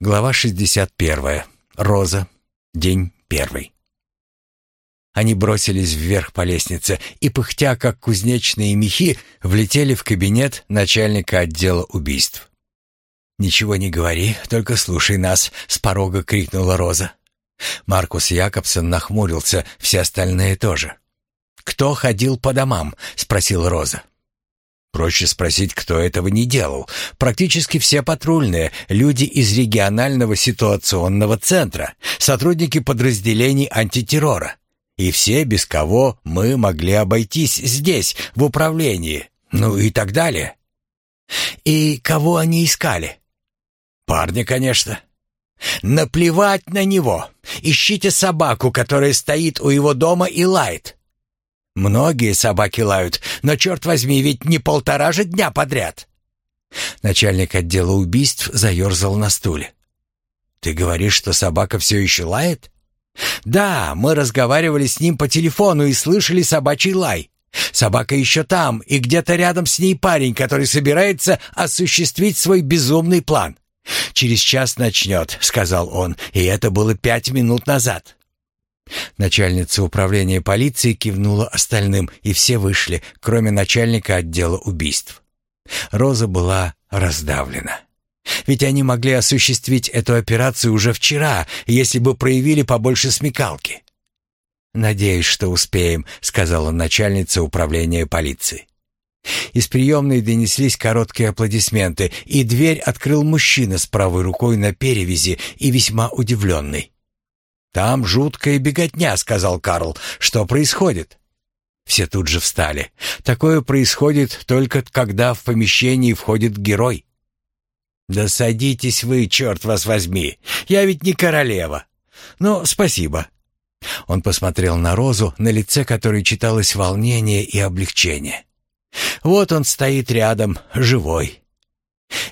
Глава 61. Роза. День первый. Они бросились вверх по лестнице и, пыхтя, как кузнечные мехи, влетели в кабинет начальника отдела убийств. «Ничего не говори, только слушай нас», — с порога крикнула Роза. Маркус Якобсон нахмурился, все остальные тоже. «Кто ходил по домам?» — спросил Роза. Проще спросить, кто этого не делал. Практически все патрульные, люди из регионального ситуационного центра, сотрудники подразделений антитеррора. И все, без кого мы могли обойтись здесь, в управлении, ну и так далее. И кого они искали? Парня, конечно. Наплевать на него. Ищите собаку, которая стоит у его дома и лает. Многие собаки лают, но, черт возьми, ведь не полтора же дня подряд. Начальник отдела убийств заерзал на стуле. «Ты говоришь, что собака все еще лает?» «Да, мы разговаривали с ним по телефону и слышали собачий лай. Собака еще там, и где-то рядом с ней парень, который собирается осуществить свой безумный план. Через час начнет», — сказал он, — «и это было пять минут назад». Начальница управления полиции кивнула остальным, и все вышли, кроме начальника отдела убийств. Роза была раздавлена. Ведь они могли осуществить эту операцию уже вчера, если бы проявили побольше смекалки. «Надеюсь, что успеем», — сказала начальница управления полиции. Из приемной донеслись короткие аплодисменты, и дверь открыл мужчина с правой рукой на перевязи и весьма удивленный. «Там жуткая беготня», — сказал Карл. «Что происходит?» Все тут же встали. Такое происходит только когда в помещении входит герой. «Да садитесь вы, черт вас возьми! Я ведь не королева!» «Ну, спасибо!» Он посмотрел на Розу, на лице которой читалось волнение и облегчение. «Вот он стоит рядом, живой.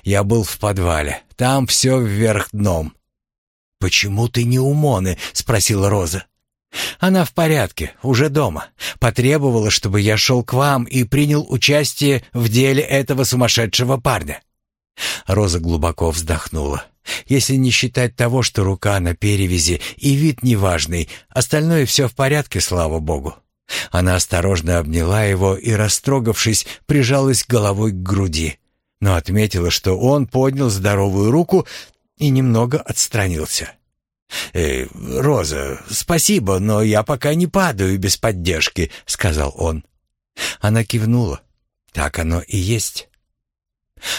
Я был в подвале, там все вверх дном. «Почему ты не у Моны?» — спросила Роза. «Она в порядке, уже дома. Потребовала, чтобы я шел к вам и принял участие в деле этого сумасшедшего парня». Роза глубоко вздохнула. Если не считать того, что рука на перевязи и вид неважный, остальное все в порядке, слава богу. Она осторожно обняла его и, растрогавшись, прижалась головой к груди, но отметила, что он поднял здоровую руку и немного отстранился. «Э, «Роза, спасибо, но я пока не падаю без поддержки», — сказал он. Она кивнула. «Так оно и есть».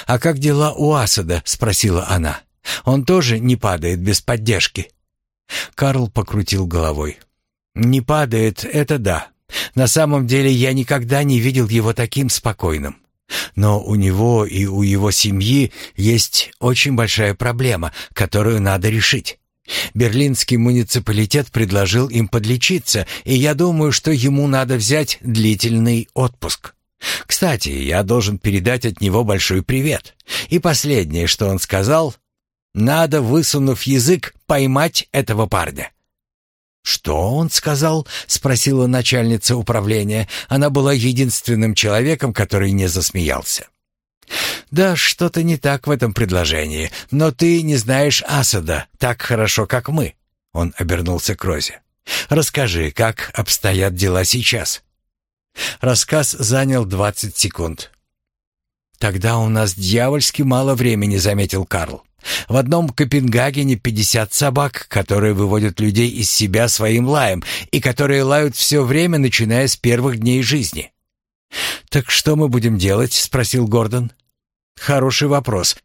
«А как дела у Асада?» — спросила она. «Он тоже не падает без поддержки?» Карл покрутил головой. «Не падает, это да. На самом деле я никогда не видел его таким спокойным. Но у него и у его семьи есть очень большая проблема, которую надо решить. Берлинский муниципалитет предложил им подлечиться, и я думаю, что ему надо взять длительный отпуск. Кстати, я должен передать от него большой привет. И последнее, что он сказал, надо, высунув язык, поймать этого парня. «Что он сказал?» — спросила начальница управления. Она была единственным человеком, который не засмеялся. «Да, что-то не так в этом предложении, но ты не знаешь Асада так хорошо, как мы», — он обернулся к Розе. «Расскажи, как обстоят дела сейчас?» Рассказ занял двадцать секунд. «Тогда у нас дьявольски мало времени», — заметил Карл. В одном Копенгагене 50 собак, которые выводят людей из себя своим лаем и которые лают все время, начиная с первых дней жизни. «Так что мы будем делать?» — спросил Гордон. «Хороший вопрос,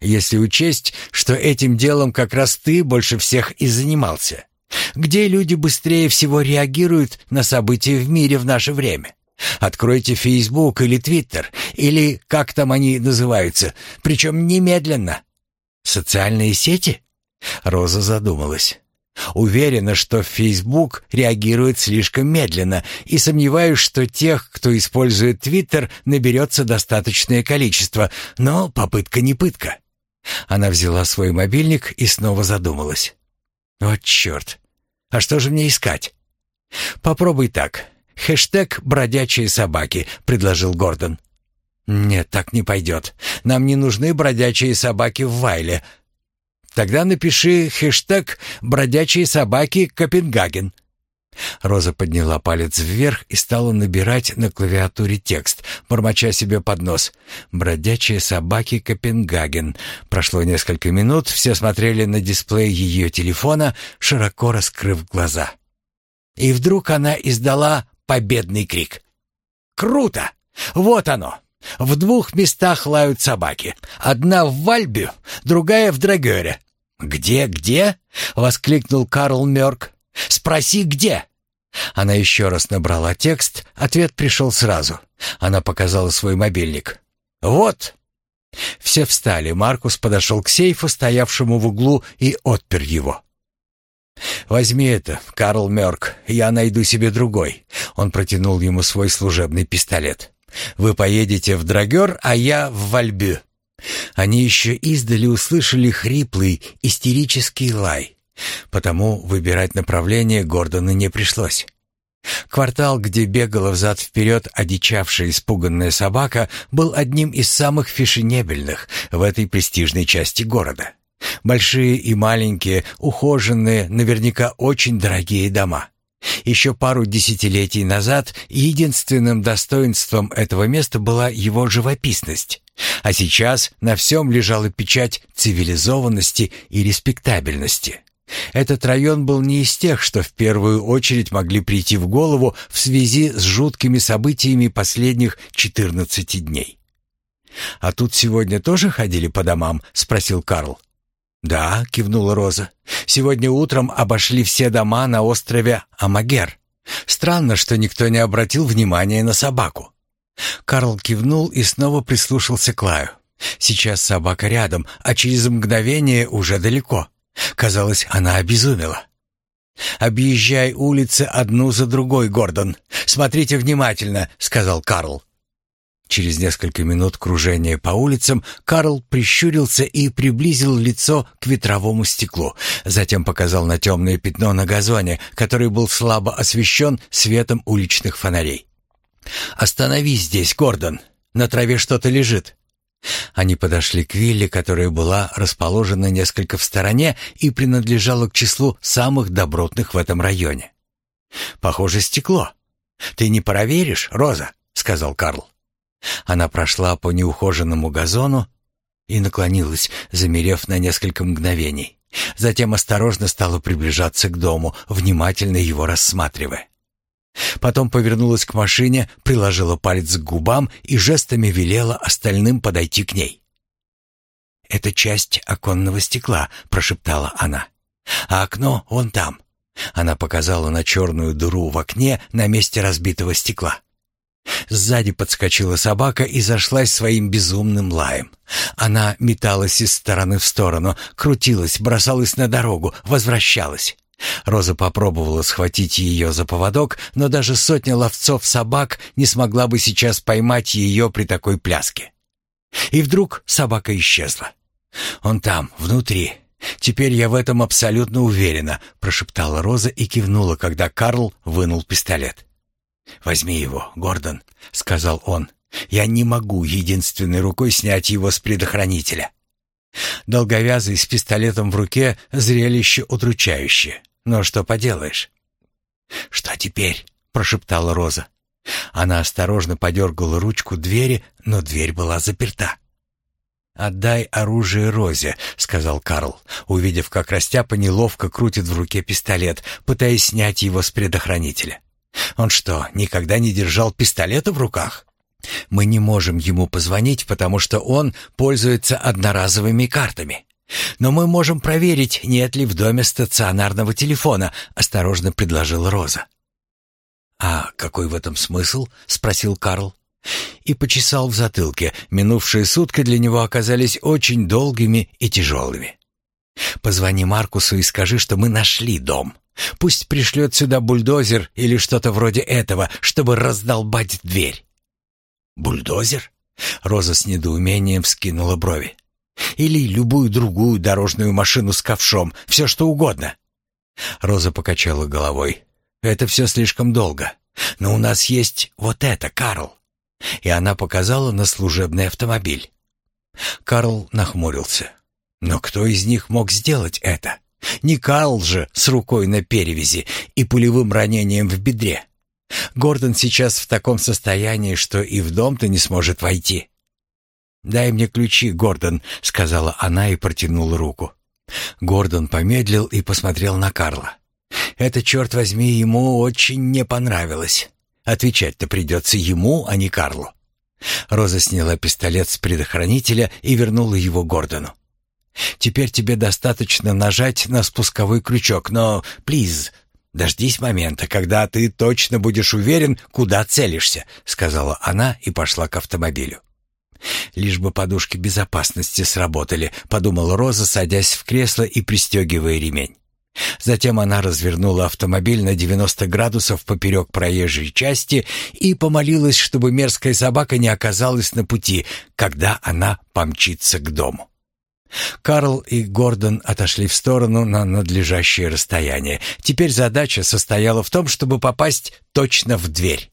если учесть, что этим делом как раз ты больше всех и занимался. Где люди быстрее всего реагируют на события в мире в наше время?» Откройте Facebook или Twitter, или как там они называются, причем немедленно. Социальные сети? Роза задумалась. Уверена, что Facebook реагирует слишком медленно и сомневаюсь, что тех, кто использует Twitter, наберется достаточное количество, но попытка не пытка. Она взяла свой мобильник и снова задумалась. Вот черт! А что же мне искать? Попробуй так. Хэштег «бродячие собаки», — предложил Гордон. «Нет, так не пойдет. Нам не нужны бродячие собаки в Вайле». Тогда напиши хэштег «Бродячие собаки Копенгаген». Роза подняла палец вверх и стала набирать на клавиатуре текст, бормоча себе под нос. «Бродячие собаки Копенгаген». Прошло несколько минут, все смотрели на дисплей ее телефона, широко раскрыв глаза. И вдруг она издала победный крик. «Круто! Вот оно! В двух местах лают собаки. Одна в Вальбю, другая в Драгере. «Где, где?» — воскликнул Карл Мёрк. «Спроси, где?» Она еще раз набрала текст, ответ пришел сразу. Она показала свой мобильник. «Вот!» Все встали, Маркус подошел к сейфу, стоявшему в углу, и отпер его. «Возьми это, Карл Мёрк, я найду себе другой». Он протянул ему свой служебный пистолет. «Вы поедете в Драгер, а я в Вальбю». Они еще издали услышали хриплый, истерический лай. Потому выбирать направление Гордону не пришлось. Квартал, где бегала взад-вперед одичавшая испуганная собака, был одним из самых фешенебельных в этой престижной части города. Большие и маленькие, ухоженные, наверняка очень дорогие дома. Еще пару десятилетий назад единственным достоинством этого места была его живописность, а сейчас на всем лежала печать цивилизованности и респектабельности. Этот район был не из тех, что в первую очередь могли прийти в голову в связи с жуткими событиями последних 14 дней. «А тут сегодня тоже ходили по домам?» — спросил Карл. «Да», — кивнула Роза. «Сегодня утром обошли все дома на острове Амагер. Странно, что никто не обратил внимания на собаку». Карл кивнул и снова прислушался к лаю. Сейчас собака рядом, а через мгновение уже далеко. Казалось, она обезумела. «Объезжай улицы одну за другой, Гордон. Смотрите внимательно», — сказал Карл. Через несколько минут кружения по улицам Карл прищурился и приблизил лицо к ветровому стеклу. Затем показал на темное пятно на газоне, который был слабо освещен светом уличных фонарей. «Остановись здесь, Гордон. На траве что-то лежит». Они подошли к вилле, которая была расположена несколько в стороне и принадлежала к числу самых добротных в этом районе. «Похоже, стекло. Ты не проверишь, Роза?» — сказал Карл. Она прошла по неухоженному газону и наклонилась, замерев на несколько мгновений. Затем осторожно стала приближаться к дому, внимательно его рассматривая. Потом повернулась к машине, приложила палец к губам и жестами велела остальным подойти к ней. «Это часть оконного стекла», — прошептала она. «А окно вон там». Она показала на черную дыру в окне на месте разбитого стекла. Сзади подскочила собака и зашлась своим безумным лаем. Она металась из стороны в сторону, крутилась, бросалась на дорогу, возвращалась. Роза попробовала схватить ее за поводок, но даже сотня ловцов собак не смогла бы сейчас поймать ее при такой пляске. И вдруг собака исчезла. «Он там, внутри. Теперь я в этом абсолютно уверена», — прошептала Роза и кивнула, когда Карл вынул пистолет. «Возьми его, Гордон», — сказал он. «Я не могу единственной рукой снять его с предохранителя». Долговязый с пистолетом в руке зрелище удручающее. Но что поделаешь? «Что теперь?» — прошептала Роза. Она осторожно подергала ручку двери, но дверь была заперта. «Отдай оружие Розе», — сказал Карл, увидев, как Растяпа неловко крутит в руке пистолет, пытаясь снять его с предохранителя. «Он что, никогда не держал пистолета в руках?» «Мы не можем ему позвонить, потому что он пользуется одноразовыми картами». «Но мы можем проверить, нет ли в доме стационарного телефона», — осторожно предложила Роза. «А какой в этом смысл?» — спросил Карл. И почесал в затылке. Минувшие сутки для него оказались очень долгими и тяжелыми. «Позвони Маркусу и скажи, что мы нашли дом. Пусть пришлет сюда бульдозер или что-то вроде этого, чтобы раздолбать дверь». «Бульдозер?» — Роза с недоумением вскинула брови. Или любую другую дорожную машину с ковшом, все что угодно. Роза покачала головой. Это все слишком долго. Но у нас есть вот это, Карл. И она показала на служебный автомобиль. Карл нахмурился. Но кто из них мог сделать это? Не Карл же с рукой на перевязи и пулевым ранением в бедре. Гордон сейчас в таком состоянии, что и в дом-то не сможет войти. «Дай мне ключи, Гордон», — сказала она и протянула руку. Гордон помедлил и посмотрел на Карла. Это, черт возьми, ему очень не понравилось. Отвечать-то придется ему, а не Карлу. Роза сняла пистолет с предохранителя и вернула его Гордону. «Теперь тебе достаточно нажать на спусковой крючок, но, плиз, дождись момента, когда ты точно будешь уверен, куда целишься», — сказала она и пошла к автомобилю. «Лишь бы подушки безопасности сработали», — подумала Роза, садясь в кресло и пристегивая ремень. Затем она развернула автомобиль на 90 градусов поперек проезжей части и помолилась, чтобы мерзкая собака не оказалась на пути, когда она помчится к дому. Карл и Гордон отошли в сторону на надлежащее расстояние. Теперь задача состояла в том, чтобы попасть точно в дверь.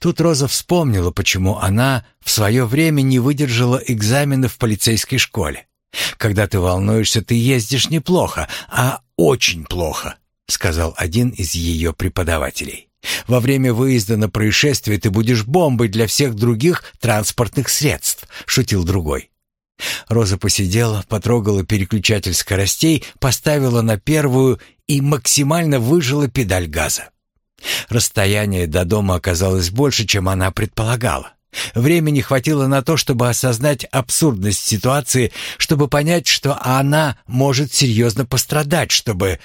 Тут Роза вспомнила, почему она в свое время не выдержала экзамена в полицейской школе. Когда ты волнуешься, ты ездишь неплохо, а очень плохо, сказал один из ее преподавателей. Во время выезда на происшествие ты будешь бомбой для всех других транспортных средств, шутил другой. Роза посидела, потрогала переключатель скоростей, поставила на первую и максимально выжила педаль газа. Расстояние до дома оказалось больше, чем она предполагала. Времени хватило на то, чтобы осознать абсурдность ситуации, чтобы понять, что она может серьезно пострадать, чтобы...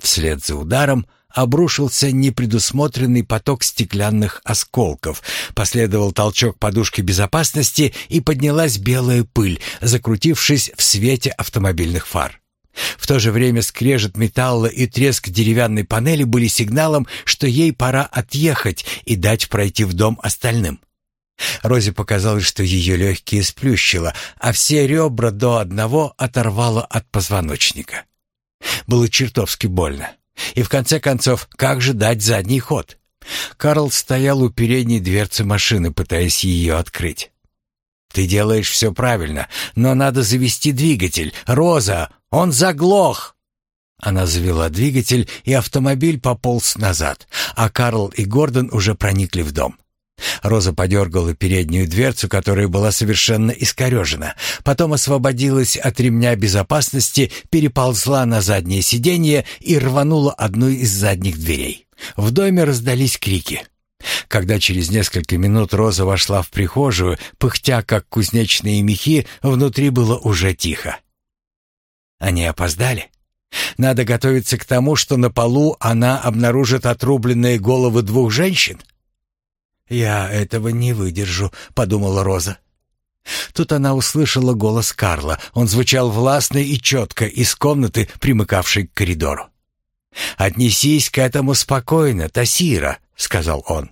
Вслед за ударом обрушился непредусмотренный поток стеклянных осколков, последовал толчок подушки безопасности и поднялась белая пыль, закрутившись в свете автомобильных фар. В то же время скрежет металла и треск деревянной панели были сигналом, что ей пора отъехать и дать пройти в дом остальным. Розе показалось, что ее легкие сплющило, а все ребра до одного оторвало от позвоночника. Было чертовски больно. И в конце концов, как же дать задний ход? Карл стоял у передней дверцы машины, пытаясь ее открыть. «Ты делаешь все правильно, но надо завести двигатель. Роза, он заглох!» Она завела двигатель, и автомобиль пополз назад, а Карл и Гордон уже проникли в дом. Роза подергала переднюю дверцу, которая была совершенно искорежена. Потом освободилась от ремня безопасности, переползла на заднее сиденье и рванула одну из задних дверей. В доме раздались крики. Когда через несколько минут Роза вошла в прихожую, пыхтя как кузнечные мехи, внутри было уже тихо. Они опоздали? Надо готовиться к тому, что на полу она обнаружит отрубленные головы двух женщин? «Я этого не выдержу», — подумала Роза. Тут она услышала голос Карла. Он звучал властно и четко из комнаты, примыкавшей к коридору. «Отнесись к этому спокойно, Тасира», — сказал он.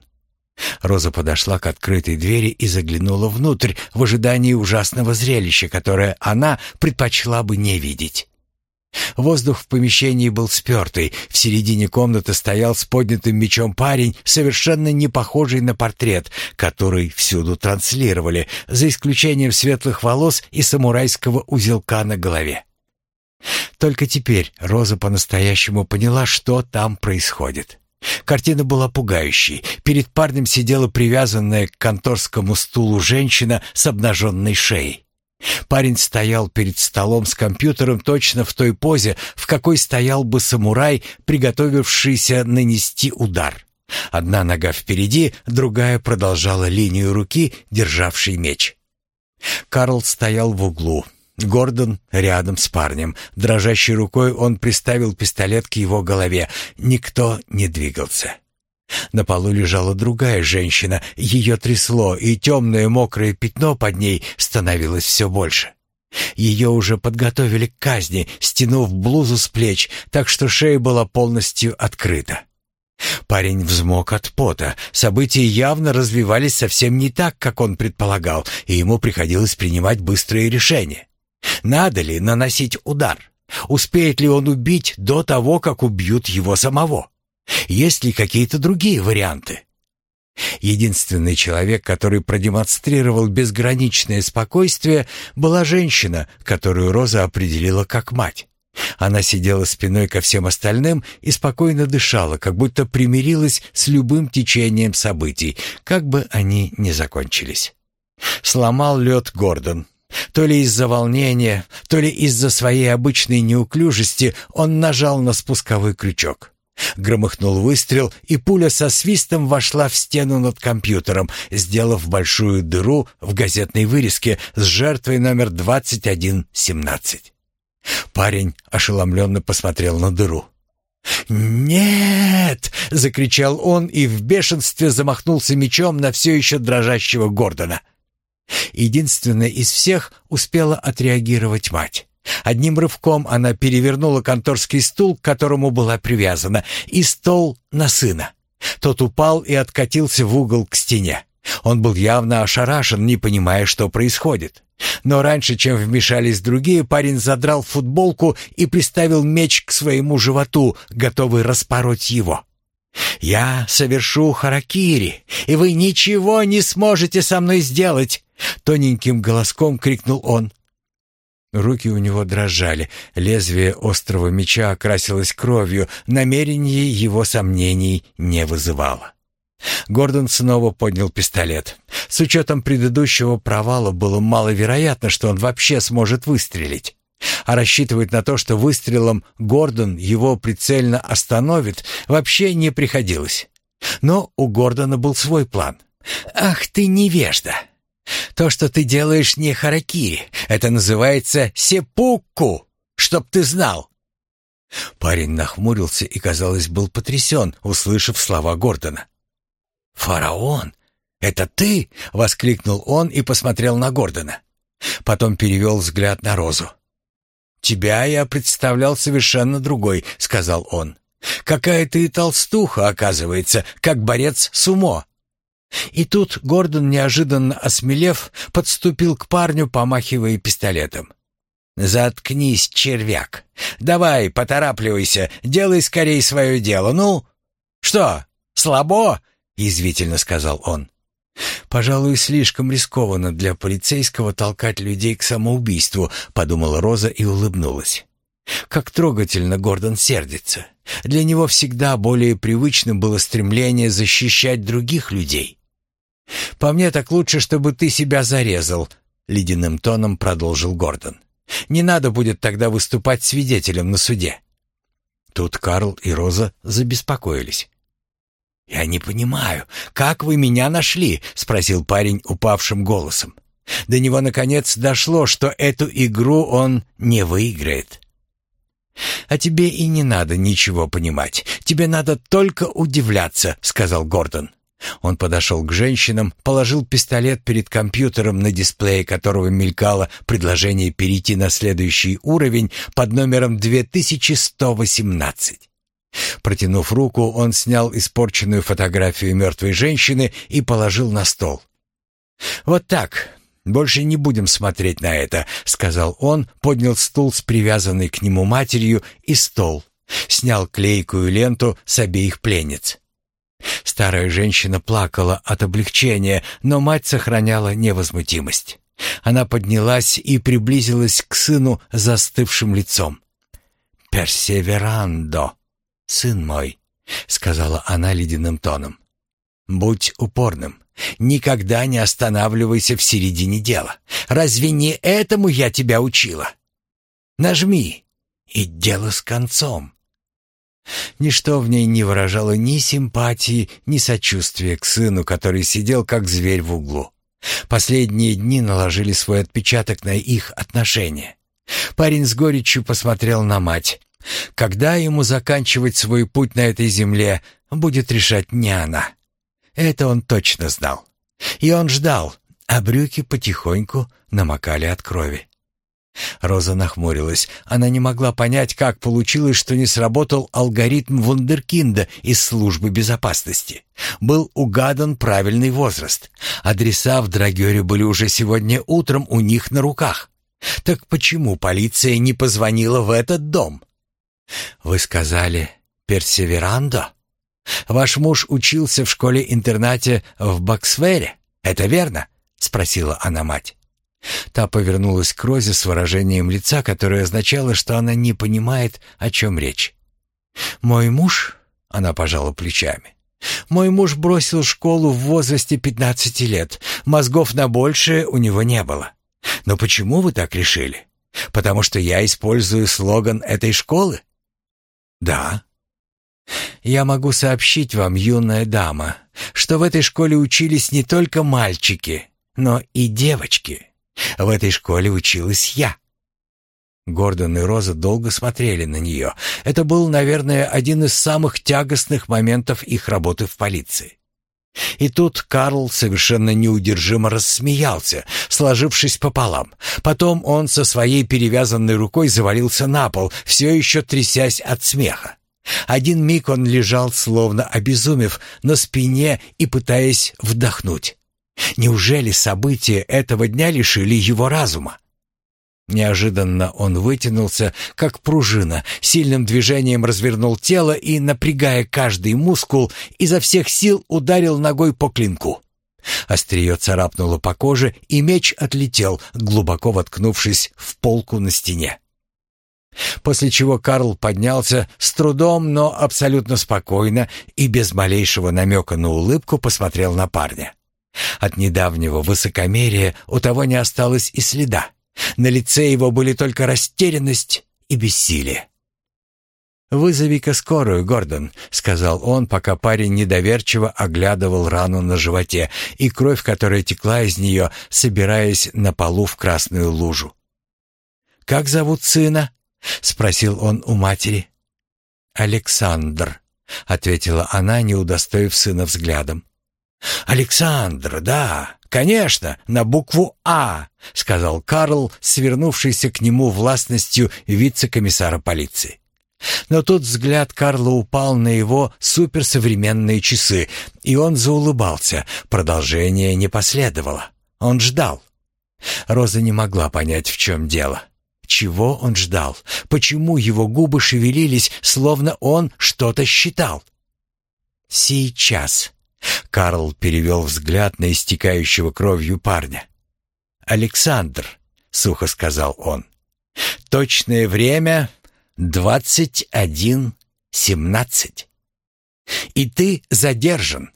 Роза подошла к открытой двери и заглянула внутрь в ожидании ужасного зрелища, которое она предпочла бы не видеть. Воздух в помещении был спертый. В середине комнаты стоял с поднятым мечом парень, совершенно не похожий на портрет, который всюду транслировали, за исключением светлых волос и самурайского узелка на голове. Только теперь Роза по-настоящему поняла, что там происходит. Картина была пугающей. Перед парнем сидела привязанная к конторскому стулу женщина с обнаженной шеей. Парень стоял перед столом с компьютером точно в той позе, в какой стоял бы самурай, приготовившийся нанести удар. Одна нога впереди, другая продолжала линию руки, державшей меч. Карл стоял в углу. Гордон рядом с парнем. Дрожащей рукой он приставил пистолет к его голове. Никто не двигался. На полу лежала другая женщина, ее трясло, и темное мокрое пятно под ней становилось все больше. Ее уже подготовили к казни, стянув блузу с плеч, так что шея была полностью открыта. Парень взмок от пота. События явно развивались совсем не так, как он предполагал, и ему приходилось принимать быстрые решения. Надо ли наносить удар? Успеет ли он убить до того, как убьют его самого? Есть ли какие-то другие варианты? Единственный человек, который продемонстрировал безграничное спокойствие, была женщина, которую Роза определила как мать. Она сидела спиной ко всем остальным и спокойно дышала, как будто примирилась с любым течением событий, как бы они ни закончились. Сломал лед Гордон. То ли из-за волнения, то ли из-за своей обычной неуклюжести он нажал на спусковой крючок. Громыхнул выстрел, и пуля со свистом вошла в стену над компьютером, сделав большую дыру в газетной вырезке с жертвой номер 2117. Парень ошеломленно посмотрел на дыру. «Нет!» — закричал он и в бешенстве замахнулся мечом на все еще дрожащего Гордона. Единственная из всех успела отреагировать мать. Одним рывком она перевернула конторский стул, к которому была привязана, и стол на сына. Тот упал и откатился в угол к стене. Он был явно ошарашен, не понимая, что происходит. Но раньше, чем вмешались другие, парень задрал футболку и приставил меч к своему животу, готовый распороть его. «Я совершу харакири, и вы ничего не сможете со мной сделать!» Тоненьким голоском крикнул он. Руки у него дрожали, лезвие острого меча окрасилось кровью, намерение его сомнений не вызывало. Гордон снова поднял пистолет. С учетом предыдущего провала было маловероятно, что он вообще сможет выстрелить. А рассчитывать на то, что выстрелом Гордон его прицельно остановит, вообще не приходилось. Но у Гордона был свой план. «Ах ты невежда! То, что ты делаешь, не харакири. Это называется сепукку, чтоб ты знал!» Парень нахмурился и, казалось, был потрясен, услышав слова Гордона. «Фараон, это ты?» — воскликнул он и посмотрел на Гордона. Потом перевел взгляд на Розу. «Тебя я представлял совершенно другой», — сказал он. «Какая ты толстуха, оказывается, как борец с умо». И тут Гордон, неожиданно осмелев, подступил к парню, помахивая пистолетом. «Заткнись, червяк! Давай, поторапливайся, делай скорей свое дело, ну!» «Что, слабо?» — язвительно сказал он. «Пожалуй, слишком рискованно для полицейского толкать людей к самоубийству», — подумала Роза и улыбнулась. Как трогательно Гордон сердится. Для него всегда более привычным было стремление защищать других людей. «По мне так лучше, чтобы ты себя зарезал», — ледяным тоном продолжил Гордон. «Не надо будет тогда выступать свидетелем на суде». Тут Карл и Роза забеспокоились. «Я не понимаю, как вы меня нашли?» — спросил парень упавшим голосом. До него, наконец, дошло, что эту игру он не выиграет. «А тебе и не надо ничего понимать. Тебе надо только удивляться», — сказал Гордон. Он подошел к женщинам, положил пистолет перед компьютером, на дисплее которого мелькало предложение перейти на следующий уровень под номером 2118. Протянув руку, он снял испорченную фотографию мертвой женщины и положил на стол. «Вот так. Больше не будем смотреть на это», — сказал он, поднял стул с привязанной к нему матерью и стол, снял клейкую ленту с обеих пленниц. Старая женщина плакала от облегчения, но мать сохраняла невозмутимость. Она поднялась и приблизилась к сыну застывшим лицом. «Персеверандо», сын мой», — сказала она ледяным тоном, — «будь упорным. Никогда не останавливайся в середине дела. Разве не этому я тебя учила? Нажми, и дело с концом». Ничто в ней не выражало ни симпатии, ни сочувствия к сыну, который сидел как зверь в углу. Последние дни наложили свой отпечаток на их отношения. Парень с горечью посмотрел на мать. Когда ему заканчивать свой путь на этой земле, будет решать не она. Это он точно знал. И он ждал, а брюки потихоньку намокали от крови. Роза нахмурилась. Она не могла понять, как получилось, что не сработал алгоритм вундеркинда из службы безопасности. Был угадан правильный возраст. Адреса в Драгере были уже сегодня утром у них на руках. Так почему полиция не позвонила в этот дом? «Вы сказали Персеверандо?» Ваш муж учился в школе-интернате в Боксвере, это верно?» — спросила она мать. Та повернулась к Розе с выражением лица, которое означало, что она не понимает, о чем речь. «Мой муж...» — она пожала плечами. «Мой муж бросил школу в возрасте пятнадцати лет. Мозгов на большее у него не было. Но почему вы так решили? Потому что я использую слоган этой школы?» «Да». «Я могу сообщить вам, юная дама, что в этой школе учились не только мальчики, но и девочки». В этой школе училась я. Гордон и Роза долго смотрели на нее. Это был, наверное, один из самых тягостных моментов их работы в полиции. И тут Карл совершенно неудержимо рассмеялся, сложившись пополам. Потом он со своей перевязанной рукой завалился на пол, все еще трясясь от смеха. Один миг он лежал, словно обезумев, на спине и пытаясь вдохнуть. Неужели события этого дня лишили его разума? Неожиданно он вытянулся, как пружина, сильным движением развернул тело и, напрягая каждый мускул, изо всех сил ударил ногой по клинку. Острие царапнуло по коже, и меч отлетел, глубоко воткнувшись в полку на стене. После чего Карл поднялся с трудом, но абсолютно спокойно и без малейшего намека на улыбку посмотрел на парня. От недавнего высокомерия у того не осталось и следа. На лице его были только растерянность и бессилие. «Вызови-ка скорую, Гордон», — сказал он, пока парень недоверчиво оглядывал рану на животе и кровь, которая текла из нее, собираясь на полу в красную лужу. «Как зовут сына?» — спросил он у матери. «Александр», — ответила она, не удостоив сына взглядом. «Александр, да, конечно, на букву «А», — сказал Карл, свернувшийся к нему властностью вице-комиссара полиции. Но тут взгляд Карла упал на его суперсовременные часы, и он заулыбался. Продолжение не последовало. Он ждал. Роза не могла понять, в чем дело. Чего он ждал? Почему его губы шевелились, словно он что-то считал? «Сейчас», Карл перевел взгляд на истекающего кровью парня. «Александр», — сухо сказал он, — «точное время двадцать один семнадцать. И ты задержан.